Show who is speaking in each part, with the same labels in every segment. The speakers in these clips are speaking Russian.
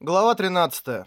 Speaker 1: Глава 13.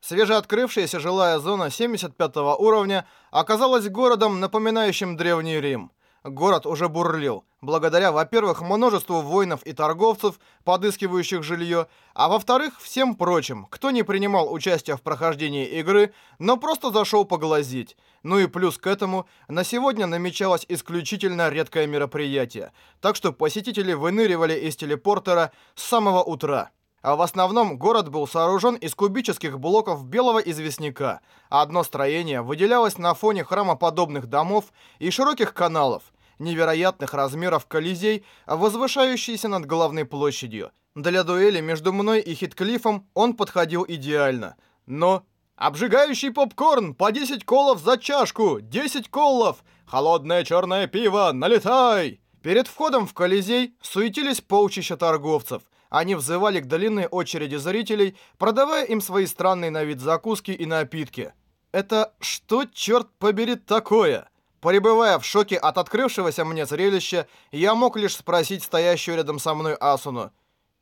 Speaker 1: Свежеоткрывшаяся жилая зона 75 уровня оказалась городом, напоминающим Древний Рим. Город уже бурлил, благодаря, во-первых, множеству воинов и торговцев, подыскивающих жилье, а во-вторых, всем прочим, кто не принимал участия в прохождении игры, но просто зашел поглазеть. Ну и плюс к этому, на сегодня намечалось исключительно редкое мероприятие, так что посетители выныривали из телепортера с самого утра. А в основном город был сооружен из кубических блоков белого известняка. Одно строение выделялось на фоне храмоподобных домов и широких каналов, невероятных размеров колизей, возвышающиеся над главной площадью. Для дуэли между мной и Хитклифом он подходил идеально. Но... Обжигающий попкорн по 10 колов за чашку! 10 колов! Холодное черное пиво, налетай! Перед входом в Колизей суетились полчища торговцев. Они взывали к длинной очереди зрителей, продавая им свои странные на вид закуски и напитки. Это что, черт побери, такое? Пребывая в шоке от открывшегося мне зрелища, я мог лишь спросить стоящую рядом со мной Асуну.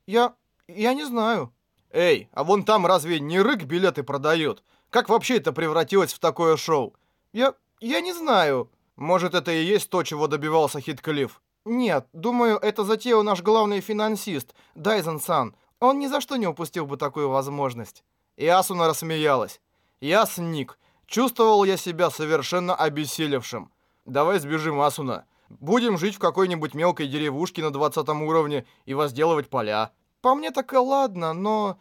Speaker 1: «Я... я не знаю». «Эй, а вон там разве не рык билеты продают? Как вообще это превратилось в такое шоу?» «Я... я не знаю». «Может, это и есть то, чего добивался Хитклифф?» «Нет, думаю, это затеял наш главный финансист, Дайзен-сан. Он ни за что не упустил бы такую возможность». И Асуна рассмеялась. «Я сник. Чувствовал я себя совершенно обессилевшим. Давай сбежим, Асуна. Будем жить в какой-нибудь мелкой деревушке на 20 уровне и возделывать поля». «По мне так и ладно, но...»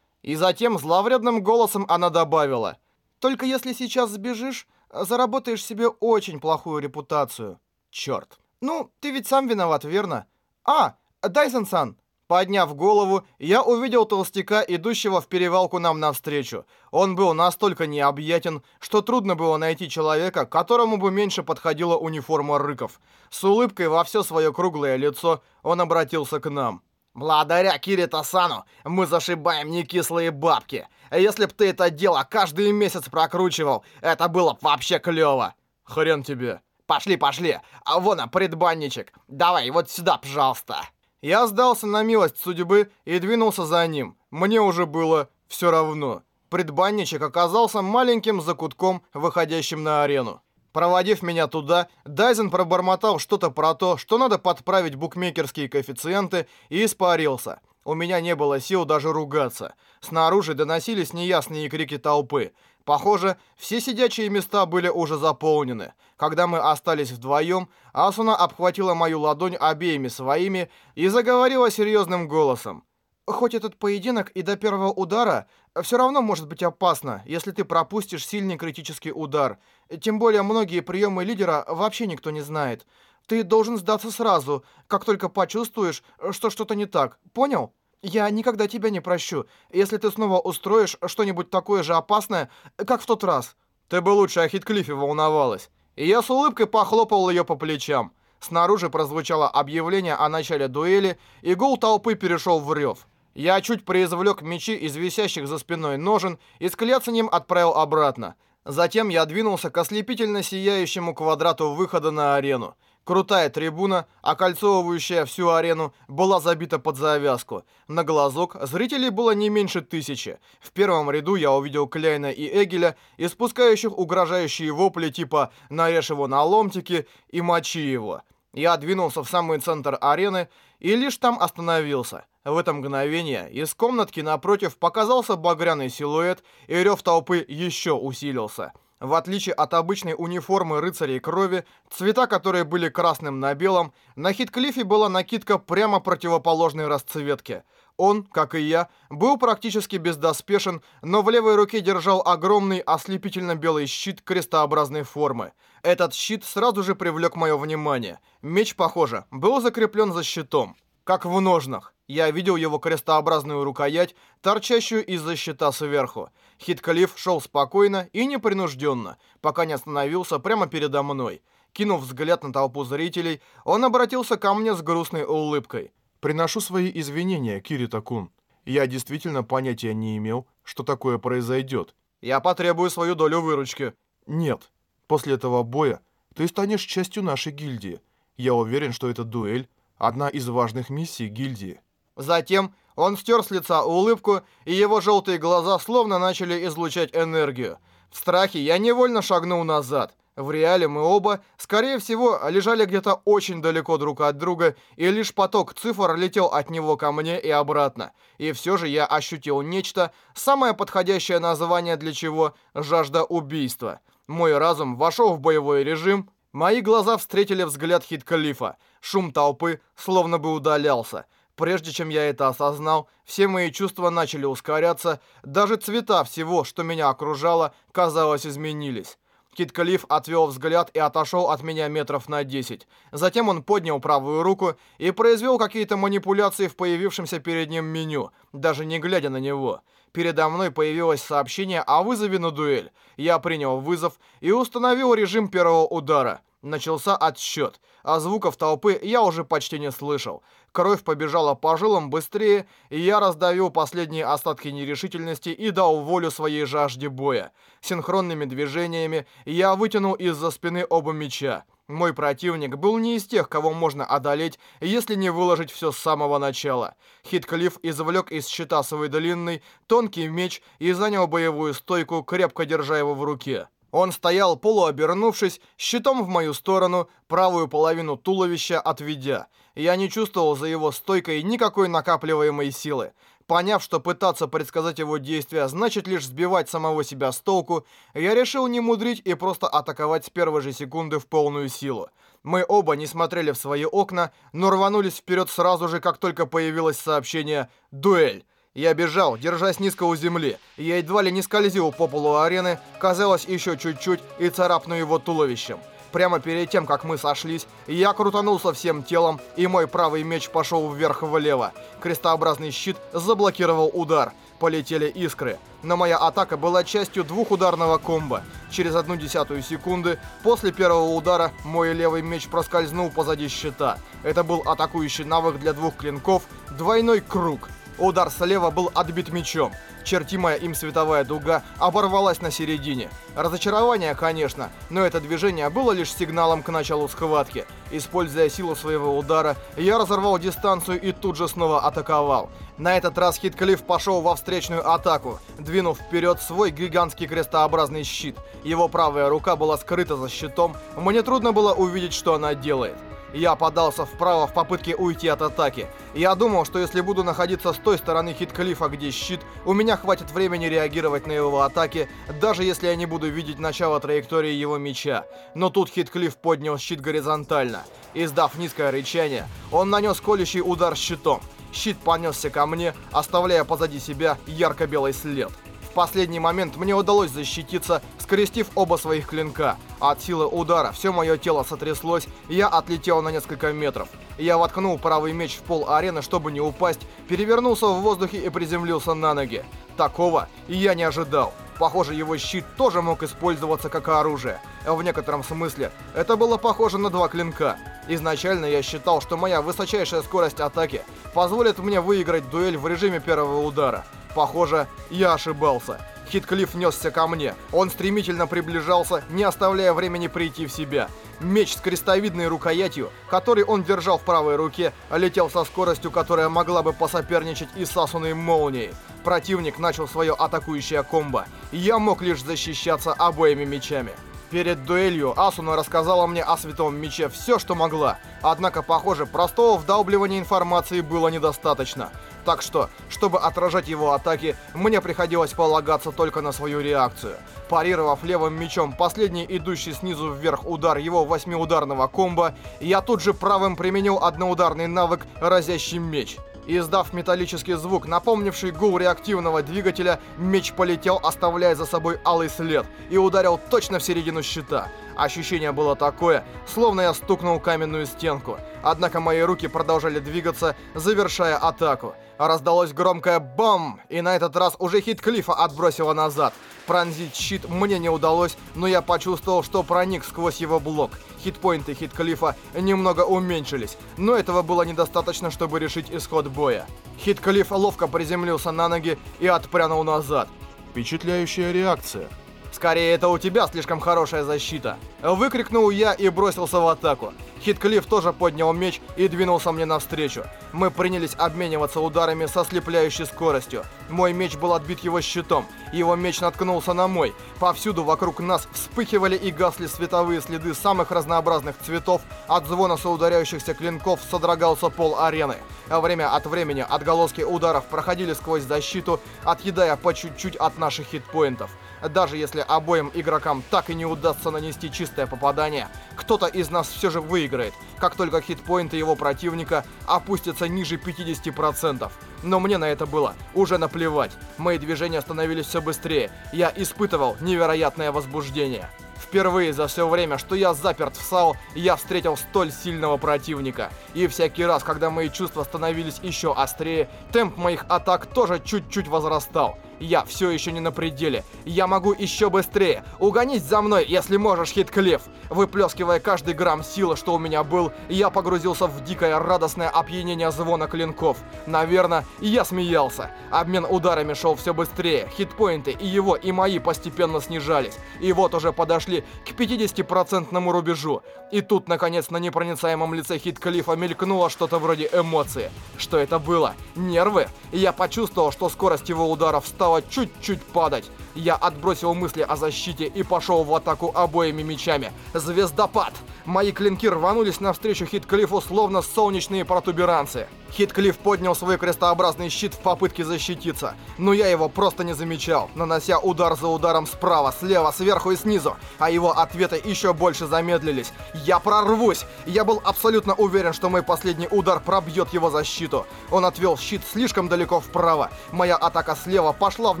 Speaker 1: И затем зловредным голосом она добавила. «Только если сейчас сбежишь, заработаешь себе очень плохую репутацию». «Черт». «Ну, ты ведь сам виноват, верно?» «А, Дайсон-сан!» Подняв голову, я увидел толстяка, идущего в перевалку нам навстречу. Он был настолько необъятен, что трудно было найти человека, которому бы меньше подходила униформа рыков. С улыбкой во все свое круглое лицо он обратился к нам. «Благодаря Кирита-сану мы зашибаем некислые бабки. Если б ты это дело каждый месяц прокручивал, это было б вообще клево!» «Хрен тебе!» Пошли, пошли. А вон, а, предбанничек. Давай, вот сюда, пожалуйста. Я сдался на милость судьбы и двинулся за ним. Мне уже было все равно. Предбанничек оказался маленьким закутком, выходящим на арену. Проводив меня туда, Дайзен пробормотал что-то про то, что надо подправить букмекерские коэффициенты, и испарился. У меня не было сил даже ругаться. Снаружи доносились неясные крики толпы. Похоже, все сидячие места были уже заполнены. Когда мы остались вдвоем, Асуна обхватила мою ладонь обеими своими и заговорила серьезным голосом. «Хоть этот поединок и до первого удара, все равно может быть опасно, если ты пропустишь сильный критический удар. Тем более многие приемы лидера вообще никто не знает. Ты должен сдаться сразу, как только почувствуешь, что что-то не так. Понял?» Я никогда тебя не прощу, если ты снова устроишь что-нибудь такое же опасное, как в тот раз. Ты бы лучше о Хитклифе волновалась. И я с улыбкой похлопал ее по плечам. Снаружи прозвучало объявление о начале дуэли, и гул толпы перешел в рев. Я чуть произвлек мечи из висящих за спиной ножен и с кляцанием отправил обратно. Затем я двинулся к ослепительно сияющему квадрату выхода на арену. Крутая трибуна, окольцовывающая всю арену, была забита под завязку. На глазок зрителей было не меньше тысячи. В первом ряду я увидел Кляйна и Эгеля, испускающих угрожающие вопли типа «нарежь его на ломтики» и «мочи его». Я двинулся в самый центр арены и лишь там остановился. В это мгновение из комнатки напротив показался багряный силуэт, и рев толпы еще усилился. В отличие от обычной униформы рыцарей крови, цвета которой были красным на белом, на Хитклифе была накидка прямо противоположной расцветки. Он, как и я, был практически бездоспешен, но в левой руке держал огромный ослепительно-белый щит крестообразной формы. Этот щит сразу же привлек мое внимание. Меч, похоже, был закреплен за щитом как в ножнах. Я видел его крестообразную рукоять, торчащую из-за щита сверху. Хиткалиф шел спокойно и непринужденно, пока не остановился прямо передо мной. Кинув взгляд на толпу зрителей, он обратился ко мне с грустной улыбкой. «Приношу свои извинения, Кирита-кун. Я действительно понятия не имел, что такое произойдет. Я потребую свою долю выручки». «Нет. После этого боя ты станешь частью нашей гильдии. Я уверен, что эта дуэль одна из важных миссий гильдии. Затем Он стер с лица улыбку, и его желтые глаза словно начали излучать энергию. В страхе я невольно шагнул назад. В реале мы оба, скорее всего, лежали где-то очень далеко друг от друга, и лишь поток цифр летел от него ко мне и обратно. И все же я ощутил нечто, самое подходящее название для чего – жажда убийства. Мой разум вошел в боевой режим, мои глаза встретили взгляд Хит-Калифа. Шум толпы словно бы удалялся. Прежде чем я это осознал, все мои чувства начали ускоряться, даже цвета всего, что меня окружало, казалось, изменились. Кит Калиф отвел взгляд и отошел от меня метров на 10. Затем он поднял правую руку и произвел какие-то манипуляции в появившемся перед ним меню, даже не глядя на него. Передо мной появилось сообщение о вызове на дуэль. Я принял вызов и установил режим первого удара. Начался отсчет, а звуков толпы я уже почти не слышал. Кровь побежала по жилам быстрее, и я раздавил последние остатки нерешительности и дал волю своей жажде боя. Синхронными движениями я вытянул из-за спины оба меча. Мой противник был не из тех, кого можно одолеть, если не выложить все с самого начала. Хитклифф извлек из щита свой длинный, тонкий меч и занял боевую стойку, крепко держа его в руке. Он стоял, полуобернувшись, щитом в мою сторону, правую половину туловища отведя. Я не чувствовал за его стойкой никакой накапливаемой силы. Поняв, что пытаться предсказать его действия значит лишь сбивать самого себя с толку, я решил не мудрить и просто атаковать с первой же секунды в полную силу. Мы оба не смотрели в свои окна, но рванулись вперед сразу же, как только появилось сообщение «Дуэль». Я бежал, держась низко у земли. Я едва ли не скользил по полу арены, казалось, еще чуть-чуть, и царапну его туловищем. Прямо перед тем, как мы сошлись, я крутанулся всем телом, и мой правый меч пошел вверх-влево. Крестообразный щит заблокировал удар. Полетели искры. Но моя атака была частью двухударного комбо. Через одну десятую секунды после первого удара мой левый меч проскользнул позади щита. Это был атакующий навык для двух клинков «Двойной круг». Удар слева был отбит мечом. Чертимая им световая дуга оборвалась на середине. Разочарование, конечно, но это движение было лишь сигналом к началу схватки. Используя силу своего удара, я разорвал дистанцию и тут же снова атаковал. На этот раз Хитклифф пошел во встречную атаку, двинув вперед свой гигантский крестообразный щит. Его правая рука была скрыта за щитом, мне трудно было увидеть, что она делает. Я подался вправо в попытке уйти от атаки. Я думал, что если буду находиться с той стороны Хитклифа, где щит, у меня хватит времени реагировать на его атаки, даже если я не буду видеть начало траектории его меча. Но тут Хитклифф поднял щит горизонтально. Издав низкое рычание, он нанес колющий удар щитом. Щит понесся ко мне, оставляя позади себя ярко-белый след последний момент мне удалось защититься, скрестив оба своих клинка. От силы удара все мое тело сотряслось, и я отлетел на несколько метров. Я воткнул правый меч в пол арены, чтобы не упасть, перевернулся в воздухе и приземлился на ноги. Такого я не ожидал. Похоже, его щит тоже мог использоваться как оружие. В некотором смысле это было похоже на два клинка. Изначально я считал, что моя высочайшая скорость атаки позволит мне выиграть дуэль в режиме первого удара. Похоже, я ошибался. Хитклифф несся ко мне. Он стремительно приближался, не оставляя времени прийти в себя. Меч с крестовидной рукоятью, который он держал в правой руке, летел со скоростью, которая могла бы посоперничать и с Асуной молнией. Противник начал свое атакующее комбо. Я мог лишь защищаться обоими мечами. Перед дуэлью Асуна рассказала мне о Святом Мече все, что могла. Однако, похоже, простого вдалбливания информации было недостаточно. Так что, чтобы отражать его атаки, мне приходилось полагаться только на свою реакцию. Парировав левым мечом последний идущий снизу вверх удар его восьмиударного комбо, я тут же правым применил одноударный навык «Разящий меч». Издав металлический звук, напомнивший гул реактивного двигателя, меч полетел, оставляя за собой алый след, и ударил точно в середину щита. Ощущение было такое, словно я стукнул каменную стенку. Однако мои руки продолжали двигаться, завершая атаку. Раздалось громкое «бам!» и на этот раз уже Хитклифа отбросило назад. Пронзить щит мне не удалось, но я почувствовал, что проник сквозь его блок. Хитпоинты Хитклифа немного уменьшились, но этого было недостаточно, чтобы решить исход боя. Хитклиф ловко приземлился на ноги и отпрянул назад.
Speaker 2: Впечатляющая реакция.
Speaker 1: Скорее, это у тебя слишком хорошая защита. Выкрикнул я и бросился в атаку. Хитклифф тоже поднял меч и двинулся мне навстречу. Мы принялись обмениваться ударами со слепляющей скоростью. Мой меч был отбит его щитом. Его меч наткнулся на мой. Повсюду вокруг нас вспыхивали и гасли световые следы самых разнообразных цветов. От звона соударяющихся клинков содрогался пол арены. А время от времени отголоски ударов проходили сквозь защиту, отъедая по чуть-чуть от наших хитпоинтов. Даже если обоим игрокам так и не удастся нанести чистое попадание, кто-то из нас все же выиграет, как только хитпоинты его противника опустятся ниже 50%. Но мне на это было уже наплевать. Мои движения становились все быстрее. Я испытывал невероятное возбуждение. Впервые за все время, что я заперт в САУ, я встретил столь сильного противника. И всякий раз, когда мои чувства становились еще острее, темп моих атак тоже чуть-чуть возрастал. Я все еще не на пределе. Я могу еще быстрее. Угонись за мной, если можешь, Хитклифф. Выплескивая каждый грамм силы, что у меня был, я погрузился в дикое радостное опьянение звона клинков. Наверное, я смеялся. Обмен ударами шел все быстрее. Хитпоинты и его, и мои постепенно снижались. И вот уже подошли к 50% рубежу. И тут, наконец, на непроницаемом лице Хитклиффа мелькнуло что-то вроде эмоции. Что это было? Нервы? Я почувствовал, что скорость его ударов стала стала чуть-чуть падать. Я отбросил мысли о защите и пошел в атаку обоими мечами. Звездопад! Мои клинки рванулись навстречу Хитклифу, словно солнечные протуберанцы. Хитклифф поднял свой крестообразный щит в попытке защититься, но я его просто не замечал, нанося удар за ударом справа, слева, сверху и снизу, а его ответы еще больше замедлились. Я прорвусь! Я был абсолютно уверен, что мой последний удар пробьет его защиту. Он отвел щит слишком далеко вправо. Моя атака слева пошла в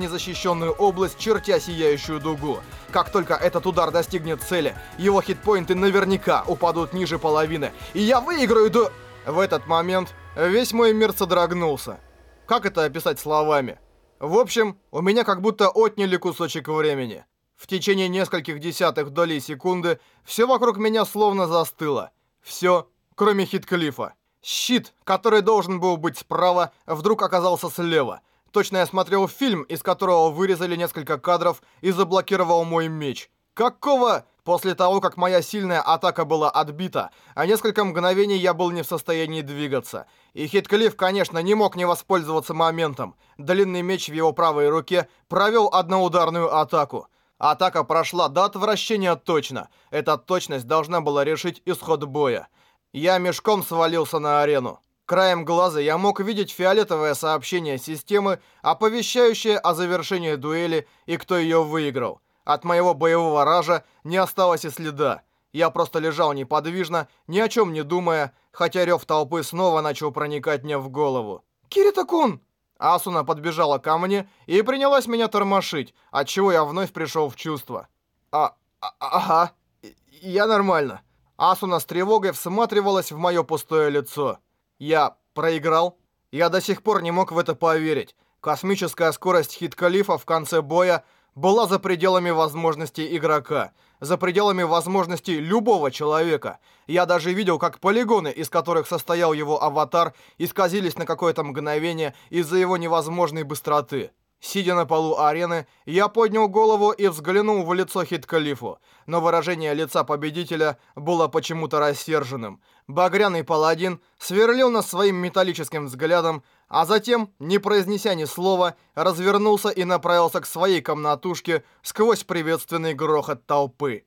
Speaker 1: незащищенную область, чертя сияющую дугу. Как только этот удар достигнет цели, его хитпоинты наверняка упадут ниже половины, и я выиграю до... В этот момент Весь мой мир содрогнулся. Как это описать словами? В общем, у меня как будто отняли кусочек времени. В течение нескольких десятых долей секунды все вокруг меня словно застыло. Все, кроме Хитклифа. Щит, который должен был быть справа, вдруг оказался слева. Точно я смотрел фильм, из которого вырезали несколько кадров и заблокировал мой меч. Какого... После того, как моя сильная атака была отбита, а несколько мгновений я был не в состоянии двигаться. И Хитклифф, конечно, не мог не воспользоваться моментом. Длинный меч в его правой руке провел одноударную атаку. Атака прошла до отвращения точно. Эта точность должна была решить исход боя. Я мешком свалился на арену. Краем глаза я мог видеть фиолетовое сообщение системы, оповещающее о завершении дуэли и кто ее выиграл. От моего боевого ража не осталось и следа. Я просто лежал неподвижно, ни о чем не думая, хотя рев толпы снова начал проникать мне в голову. «Кирита-кун!» Асуна подбежала ко мне и принялась меня тормошить, отчего я вновь пришел в чувство. «А... а ага, я нормально». Асуна с тревогой всматривалась в мое пустое лицо. «Я проиграл?» Я до сих пор не мог в это поверить. Космическая скорость хит-калифа в конце боя была за пределами возможностей игрока, за пределами возможностей любого человека. Я даже видел, как полигоны, из которых состоял его аватар, исказились на какое-то мгновение из-за его невозможной быстроты. Сидя на полу арены, я поднял голову и взглянул в лицо Хит-Калифу, но выражение лица победителя было почему-то рассерженным. Багряный паладин сверлил нас своим металлическим взглядом, а затем, не произнеся ни слова, развернулся и направился к своей комнатушке сквозь приветственный грохот толпы.